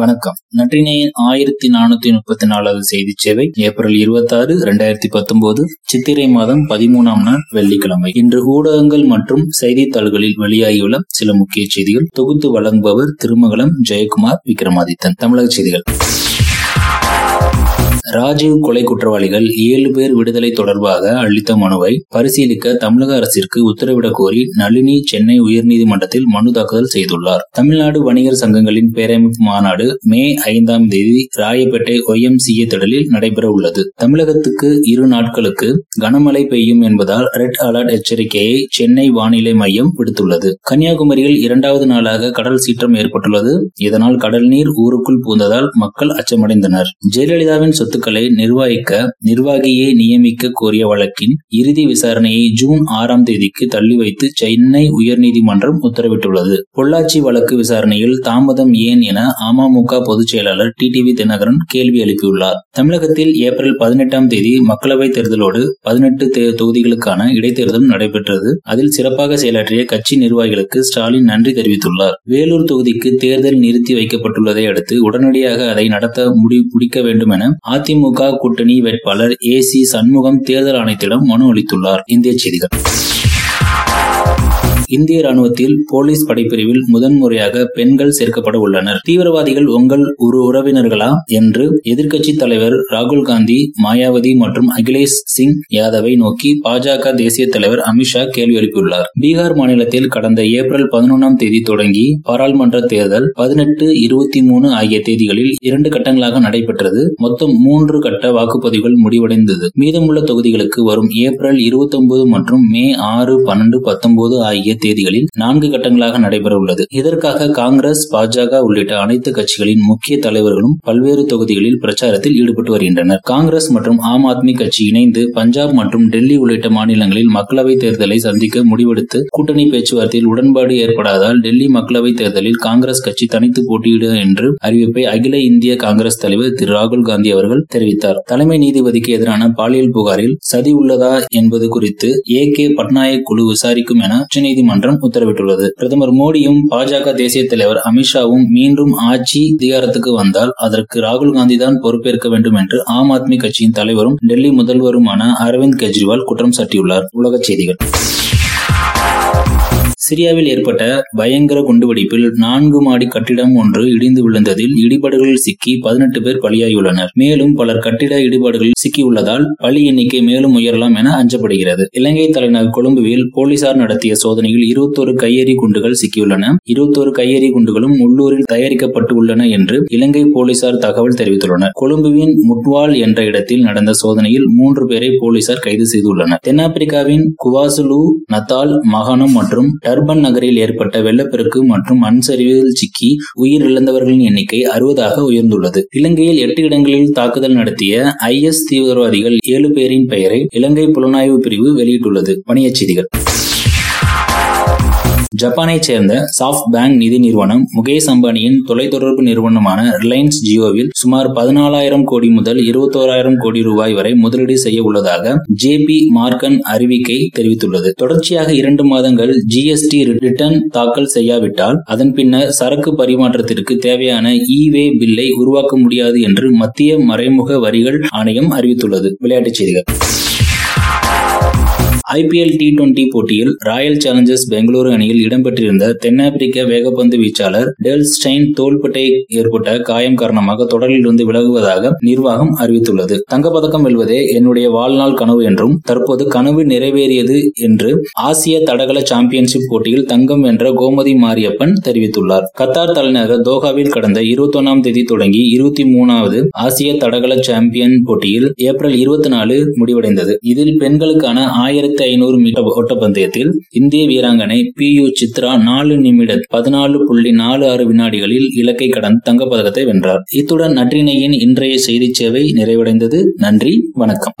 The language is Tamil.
வணக்கம். நற்றினையின் ஆயிரத்தி நானூத்தி முப்பத்தி நாலாவது செய்தி சேவை ஏப்ரல் இருபத்தி ஆறு இரண்டாயிரத்தி பத்தொன்பது சித்திரை மாதம் பதிமூணாம் நாள் வெள்ளிக்கிழமை. இன்று ஊடகங்கள் மற்றும் செய்தித்தாள்களில் வெளியாகியுள்ள சில முக்கிய செய்திகள். தொகுத்து வழங்குபவர் திருமங்கலம் ஜெயக்குமார் விக்ரமாதித்தன். தமிழக செய்திகள். ராஜீவ் கொலை குற்றவாளிகள் ஏழு பேர் விடுதலை தொடர்பாக அளித்த மனுவை பரிசீலிக்க தமிழக அரசிற்கு உத்தரவிடக் கோரி நளினி சென்னை உயர்நீதிமன்றத்தில் மனு தாக்கல் செய்துள்ளார். தமிழ்நாடு வணிகர் சங்கங்களின் பேரமைப்பு மாநாடு மே ஐந்தாம் தேதி ராயப்பேட்டை ஒய்எம்சிஏ திடலில் நடைபெற உள்ளது. தமிழகத்துக்கு இரு நாட்களுக்கு கனமழை பெய்யும் என்பதால் ரெட் அலர்ட் எச்சரிக்கையை சென்னை வானிலை மையம் விடுத்துள்ளது. கன்னியாகுமரியில் இரண்டாவது நாளாக கடல் சீற்றம் ஏற்பட்டுள்ளது. இதனால் கடல் நீர் ஊருக்குள் பூந்ததால் மக்கள் அச்சமடைந்தனர். ஜெயலலிதாவின் சொத்து சொத்துக்களை நிர்வகிக்க நிர்வாகியை நியமிக்க கோரிய வழக்கின் இறுதி விசாரணையை ஜூன் ஆறாம் தேதிக்கு தள்ளி வைத்து சென்னை உயர்நீதிமன்றம் உத்தரவிட்டுள்ளது. பொள்ளாச்சி வழக்கு விசாரணையில் தாமதம் ஏன் என அமமுக பொதுச் செயலாளர் டிடிவி தினகரன் கேள்வி எழுப்பியுள்ளார். தமிழகத்தில் ஏப்ரல் பதினெட்டாம் தேதி மக்களவைத் தேர்தலோடு பதினெட்டு தொகுதிகளுக்கான இடைத்தேர்தல் நடைபெற்றது. அதில் சிறப்பாக செயலாற்றிய கட்சி நிர்வாகிகளுக்கு ஸ்டாலின் நன்றி தெரிவித்துள்ளார். வேலூர் தொகுதிக்கு தேர்தல் நிறுத்தி வைக்கப்பட்டுள்ளதை அடுத்து உடனடியாக அதை நடத்த முடிக்க வேண்டும் என அதிமுக அதிமுக கூட்டணி வேட்பாளர் ஏ சி சண்முகம் தேர்தல் ஆணையத்திடம் மனு அளித்துள்ளார். இந்திய செய்திகள். இந்திய ராணுவத்தில் போலீஸ் படைப்பிரிவில் முதன்முறையாக பெண்கள் சேர்க்கப்பட உள்ளனர். தீவிரவாதிகள் உங்கள் ஒரு உறவினர்களா? என்று எதிர்க்கட்சி தலைவர் ராகுல் காந்தி மாயாவதி மற்றும் அகிலேஷ் சிங் யாதவை நோக்கி பாஜக தேசிய தலைவர் அமித்ஷா கேள்வி எழுப்பியுள்ளார். பீகார் மாநிலத்தில் கடந்த ஏப்ரல் பதினொன்றாம் தேதி தொடங்கி பாராளுமன்ற தேர்தல் பதினெட்டு இருபத்தி மூணு ஆகிய தேதிகளில் இரண்டு கட்டங்களாக நடைபெற்றது. மொத்தம் மூன்று கட்ட வாக்குப்பதிவுகள் முடிவடைந்தது. மீதமுள்ள தொகுதிகளுக்கு வரும் ஏப்ரல் இருபத்தி ஒன்பது மற்றும் மே ஆறு பன்னெண்டு பத்தொன்பது ஆகிய தேதிகளில் நான்கு கட்டங்களாக நடைபெற உள்ளது இதற்காக காங்கிரஸ் பாஜக உள்ளிட்ட அனைத்து கட்சிகளின் முக்கிய தலைவர்களும் பல்வேறு தொகுதிகளில் பிரச்சாரத்தில் ஈடுபட்டு வருகின்றனர். காங்கிரஸ் மற்றும் ஆம் ஆத்மி கட்சி இணைந்து பஞ்சாப் மற்றும் டெல்லி உள்ளிட்ட மாநிலங்களில் மக்களவைத் தேர்தலை சந்திக்க முடிவெடுத்து கூட்டணி பேச்சுவார்த்தையில் உடன்பாடு ஏற்படாதால் டெல்லி மக்களவைத் தேர்தலில் காங்கிரஸ் கட்சி தனித்து போட்டியிடும் என்று அறிவிப்பை அகில இந்திய காங்கிரஸ் தலைவர் திரு ராகுல் காந்தி அவர்கள் தெரிவித்தார். தலைமை நீதிபதிக்கு எதிரான பாலியல் புகாரில் சதி உள்ளதா என்பது குறித்து ஏ கே பட்நாயக் குழு விசாரிக்கும் என உச்சநீதிமன்ற நீதிமன்றம் உத்தரவிட்டுள்ளது. பிரதமர் மோடியும் பாஜக தேசிய தலைவர் அமித்ஷாவும் மீண்டும் ஆட்சி அதிகாரத்துக்கு வந்தால் அதற்கு ராகுல் காந்தி தான் பொறுப்பேற்க வேண்டும் என்று ஆம் ஆத்மி கட்சியின் தலைவரும் டெல்லி முதல்வருமான அரவிந்த் கெஜ்ரிவால் குற்றம் சாட்டியுள்ளார். உலகச் செய்திகள். சிரியாவில் ஏற்பட்ட பயங்கர குண்டுவெடிப்பில் நான்கு மாடி கட்டிடம் ஒன்று இடிந்து விழுந்ததில் இடிபாடுகளில் சிக்கி பதினெட்டு பேர் பலியாகியுள்ளனர். மேலும் பலர் கட்டிட இடிபாடுகளில் சிக்கியுள்ளதால் பலி எண்ணிக்கை மேலும் உயரலாம் என அஞ்சப்படுகிறது. இலங்கை தலைநகர் கொழும்புவில் போலீசார் நடத்திய சோதனையில் இருபத்தோரு கையெறி குண்டுகள் சிக்கியுள்ளன. இருபத்தோரு கையெறி குண்டுகளும் உள்ளூரில் தயாரிக்கப்பட்டு உள்ளன என்று இலங்கை போலீசார் தகவல் தெரிவித்துள்ளனர். கொழும்புவின் முட்வால் என்ற இடத்தில் நடந்த சோதனையில் மூன்று பேரை போலீசார் கைது செய்துள்ளனர். தென்னாப்பிரிக்காவின் குவாசுலு நத்தால் மாகாணம் மற்றும் டர்பன் நகரில் ஏற்பட்ட வெள்ளப்பெருக்கு மற்றும் மண் சரிவில் சிக்கி உயிரிழந்தவர்களின் எண்ணிக்கை அறுபதாக உயர்ந்துள்ளது. இலங்கையில் எட்டு இடங்களில் தாக்குதல் நடத்திய ஐ எஸ் தீவிரவாதிகள் ஏழு பேரின் பெயரை இலங்கை புலனாய்வு பிரிவு வெளியிட்டுள்ளது. வணிகச் செய்திகள். ஜப்பானைச் சேர்ந்த சாஃப்ட் பேங்க் நிதி நிறுவனம் முகேஷ் அம்பானியின் தொலைத்தொடர்பு நிறுவனமான ரிலையன்ஸ் ஜியோவில் சுமார் பதினாலாயிரம் கோடி முதல் இருபத்தோராயிரம் கோடி ரூபாய் வரை முதலீடு செய்ய உள்ளதாக ஜே பி மார்க்கன் அறிவிக்கை தெரிவித்துள்ளது. தொடர்ச்சியாக இரண்டு மாதங்கள் ஜிஎஸ்டி ரிட்டர்ன் தாக்கல் செய்யாவிட்டால் அதன் பின்னர் சரக்கு பரிமாற்றத்திற்கு தேவையான இ வே பில்லை உருவாக்க முடியாது என்று மத்திய மறைமுக வரிகள் ஆணையம் அறிவித்துள்ளது. விளையாட்டுச் செய்திகள். ஐபிஎல் டி டுவெண்டி போட்டியில் ராயல் சேலஞ்சர்ஸ் பெங்களூரு அணியில் இடம்பெற்றிருந்த தென்னாப்பிரிக்க வேகப்பந்து வீச்சாளர் டெல் ஸ்டைன் தோள்பட்டை ஏற்பட்ட காயம் காரணமாக தொடரில் இருந்து விலகுவதாக நிர்வாகம் அறிவித்துள்ளது. தங்கப்பதக்கம் வெல்வதே என்னுடைய வாழ்நாள் கனவு என்றும் தற்போது கனவு நிறைவேறியது என்று ஆசிய தடகள சாம்பியன்ஷிப் போட்டியில் தங்கம் வென்ற கோமதி மாரியப்பன் தெரிவித்துள்ளார். கத்தார் தலைநகர் தோஹாவில் கடந்த இருபத்தி ஒன்னாம் தேதி தொடங்கி இருபத்தி மூணாவது ஆசிய தடகள சாம்பியன் போட்டியில் ஏப்ரல் இருபத்தி நாலு முடிவடைந்தது. இதில் பெண்களுக்கான ஆயிரத்தி ஆயிரத்தி ஐநூறு மீட்டர் ஓட்டப்பந்தயத்தில் இந்திய வீராங்கனை பி யு சித்ரா நாலு நிமிட பதினாலு புள்ளி நாலு ஆறு வினாடிகளில் இலக்கை கடந்து தங்கப்பதக்கத்தை வென்றார். இத்துடன் நற்றினையின் இன்றைய செய்தி சேவை நிறைவடைந்தது. நன்றி. வணக்கம்.